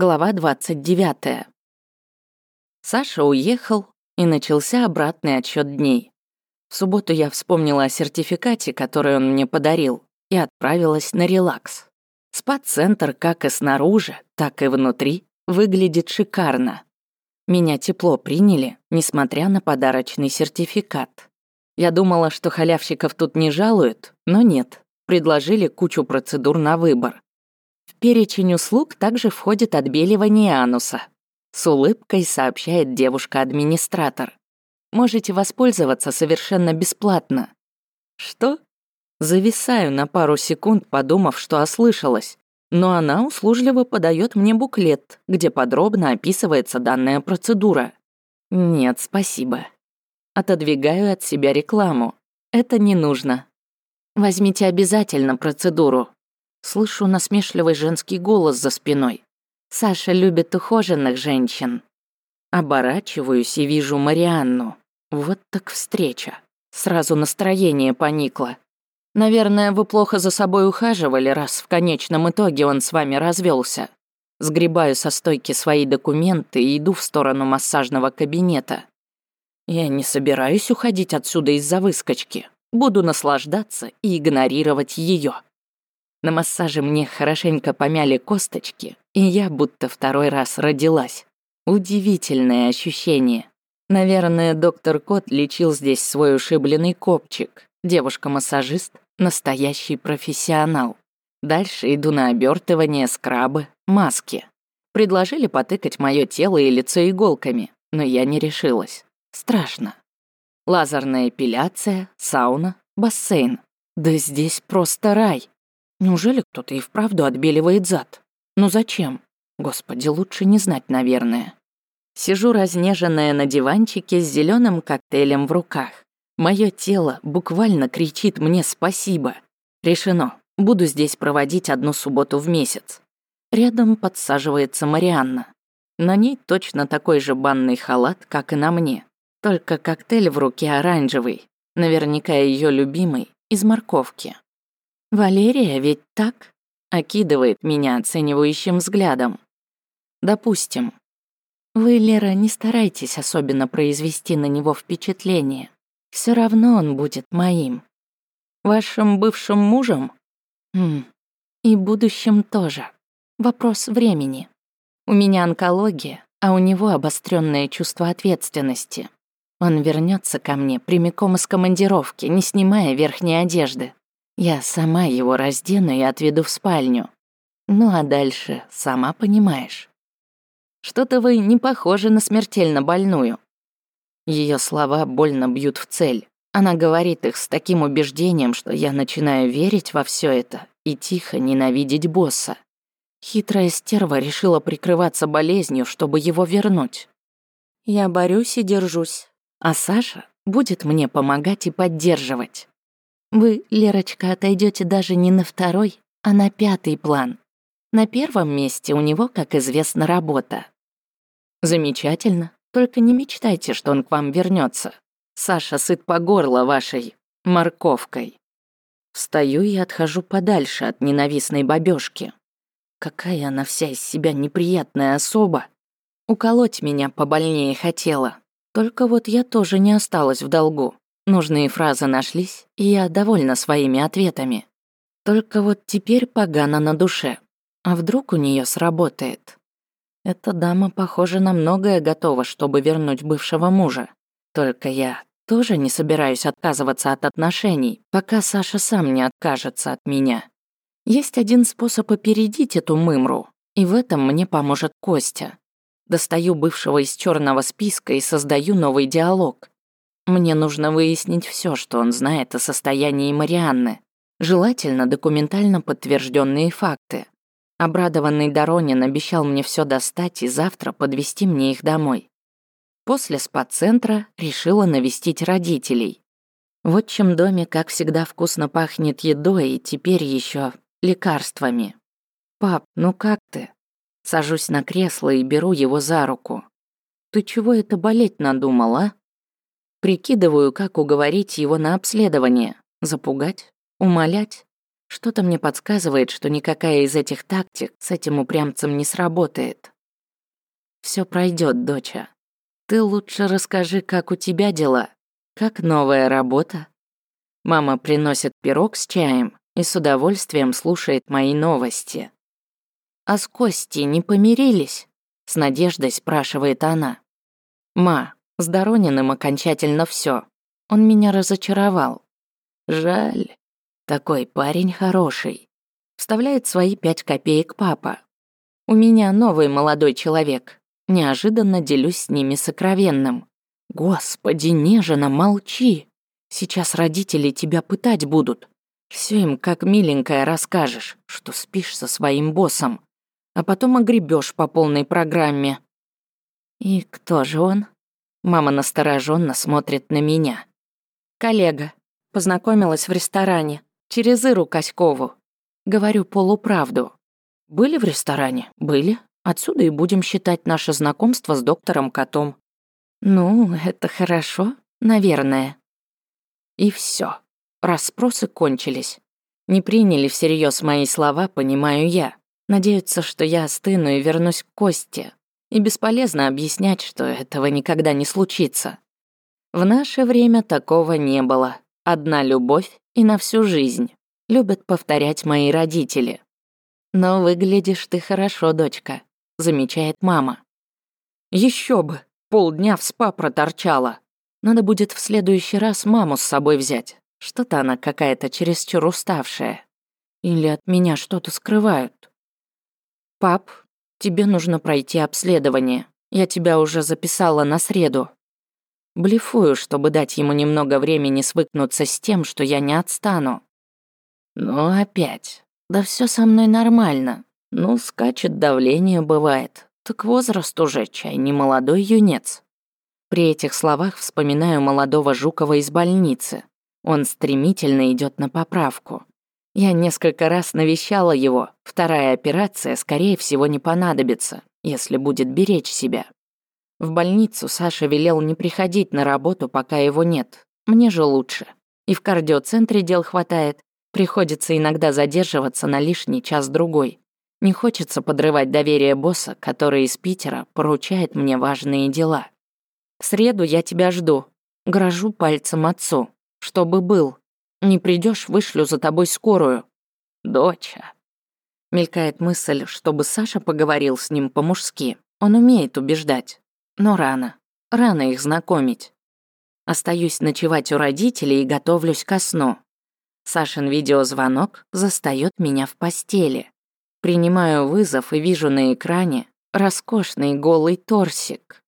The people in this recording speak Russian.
Глава 29. Саша уехал, и начался обратный отсчет дней. В субботу я вспомнила о сертификате, который он мне подарил, и отправилась на релакс. Спа-центр как и снаружи, так и внутри выглядит шикарно. Меня тепло приняли, несмотря на подарочный сертификат. Я думала, что халявщиков тут не жалуют, но нет, предложили кучу процедур на выбор. Перечень услуг также входит отбеливание ануса. С улыбкой сообщает девушка-администратор. Можете воспользоваться совершенно бесплатно. Что? Зависаю на пару секунд, подумав, что ослышалась. Но она услужливо подает мне буклет, где подробно описывается данная процедура. Нет, спасибо. Отодвигаю от себя рекламу. Это не нужно. Возьмите обязательно процедуру. Слышу насмешливый женский голос за спиной. Саша любит ухоженных женщин. Оборачиваюсь и вижу Марианну. Вот так встреча. Сразу настроение поникло. Наверное, вы плохо за собой ухаживали, раз в конечном итоге он с вами развелся. Сгребаю со стойки свои документы и иду в сторону массажного кабинета. Я не собираюсь уходить отсюда из-за выскочки. Буду наслаждаться и игнорировать ее. На массаже мне хорошенько помяли косточки, и я будто второй раз родилась. Удивительное ощущение. Наверное, доктор Кот лечил здесь свой ушибленный копчик. Девушка-массажист — настоящий профессионал. Дальше иду на обертывание, скрабы, маски. Предложили потыкать мое тело и лицо иголками, но я не решилась. Страшно. Лазерная эпиляция, сауна, бассейн. Да здесь просто рай. Неужели кто-то и вправду отбеливает зад? Ну зачем? Господи, лучше не знать, наверное. Сижу разнеженная на диванчике с зеленым коктейлем в руках. Мое тело буквально кричит мне спасибо. Решено, буду здесь проводить одну субботу в месяц. Рядом подсаживается Марианна. На ней точно такой же банный халат, как и на мне. Только коктейль в руке оранжевый, наверняка ее любимый, из морковки. «Валерия, ведь так?» — окидывает меня оценивающим взглядом. «Допустим. Вы, Лера, не старайтесь особенно произвести на него впечатление. Все равно он будет моим. Вашим бывшим мужем? Хм. И будущим тоже. Вопрос времени. У меня онкология, а у него обостренное чувство ответственности. Он вернется ко мне прямиком из командировки, не снимая верхней одежды. Я сама его раздену и отведу в спальню. Ну а дальше, сама понимаешь. Что-то вы не похожи на смертельно больную. Ее слова больно бьют в цель. Она говорит их с таким убеждением, что я начинаю верить во все это и тихо ненавидеть босса. Хитрая стерва решила прикрываться болезнью, чтобы его вернуть. Я борюсь и держусь, а Саша будет мне помогать и поддерживать. Вы, Лерочка, отойдете даже не на второй, а на пятый план. На первом месте у него, как известно, работа. Замечательно, только не мечтайте, что он к вам вернется. Саша сыт по горло вашей морковкой. Встаю и отхожу подальше от ненавистной бабёшки. Какая она вся из себя неприятная особа. Уколоть меня побольнее хотела. Только вот я тоже не осталась в долгу. Нужные фразы нашлись, и я довольна своими ответами. Только вот теперь погано на душе. А вдруг у нее сработает? Эта дама, похоже, на многое готова, чтобы вернуть бывшего мужа. Только я тоже не собираюсь отказываться от отношений, пока Саша сам не откажется от меня. Есть один способ опередить эту мымру, и в этом мне поможет Костя. Достаю бывшего из черного списка и создаю новый диалог. Мне нужно выяснить все, что он знает о состоянии Марианны. Желательно документально подтвержденные факты. Обрадованный Доронин обещал мне все достать и завтра подвести мне их домой. После спа-центра решила навестить родителей. В отчим доме, как всегда, вкусно пахнет едой и теперь еще лекарствами. «Пап, ну как ты?» Сажусь на кресло и беру его за руку. «Ты чего это болеть надумал, а?» Прикидываю, как уговорить его на обследование. Запугать? Умолять? Что-то мне подсказывает, что никакая из этих тактик с этим упрямцем не сработает. Все пройдет, доча. Ты лучше расскажи, как у тебя дела, как новая работа. Мама приносит пирог с чаем и с удовольствием слушает мои новости. А с Костей не помирились? С надеждой спрашивает она. Ма, с Дорониным окончательно все. Он меня разочаровал. Жаль. Такой парень хороший. Вставляет свои пять копеек папа. У меня новый молодой человек. Неожиданно делюсь с ними сокровенным. Господи, нежно, молчи. Сейчас родители тебя пытать будут. Все им как миленькая расскажешь, что спишь со своим боссом. А потом огребешь по полной программе. И кто же он? Мама настороженно смотрит на меня. Коллега. Познакомилась в ресторане. Через Иру Коськову. Говорю полуправду. Были в ресторане? Были. Отсюда и будем считать наше знакомство с доктором Котом. Ну, это хорошо, наверное. И все. Расспросы кончились. Не приняли всерьез мои слова, понимаю я. Надеются, что я остыну и вернусь к Косте. И бесполезно объяснять, что этого никогда не случится. В наше время такого не было. Одна любовь и на всю жизнь. Любят повторять мои родители. Но выглядишь ты хорошо, дочка, замечает мама. Еще бы, полдня в спа проторчала. Надо будет в следующий раз маму с собой взять. Что-то она какая-то чересчур уставшая. Или от меня что-то скрывают. Пап, тебе нужно пройти обследование. Я тебя уже записала на среду. Блефую, чтобы дать ему немного времени свыкнуться с тем, что я не отстану. Ну опять. Да все со мной нормально. Ну, скачет давление бывает. Так возраст уже, чай не молодой юнец. При этих словах вспоминаю молодого Жукова из больницы. Он стремительно идет на поправку. Я несколько раз навещала его. Вторая операция, скорее всего, не понадобится, если будет беречь себя. В больницу Саша велел не приходить на работу, пока его нет. Мне же лучше. И в кардиоцентре дел хватает. Приходится иногда задерживаться на лишний час-другой. Не хочется подрывать доверие босса, который из Питера поручает мне важные дела. В среду я тебя жду. Грожу пальцем отцу. Чтобы был. Не придешь, вышлю за тобой скорую. Доча. Мелькает мысль, чтобы Саша поговорил с ним по-мужски. Он умеет убеждать. Но рано. Рано их знакомить. Остаюсь ночевать у родителей и готовлюсь ко сну. Сашин видеозвонок застаёт меня в постели. Принимаю вызов и вижу на экране роскошный голый торсик.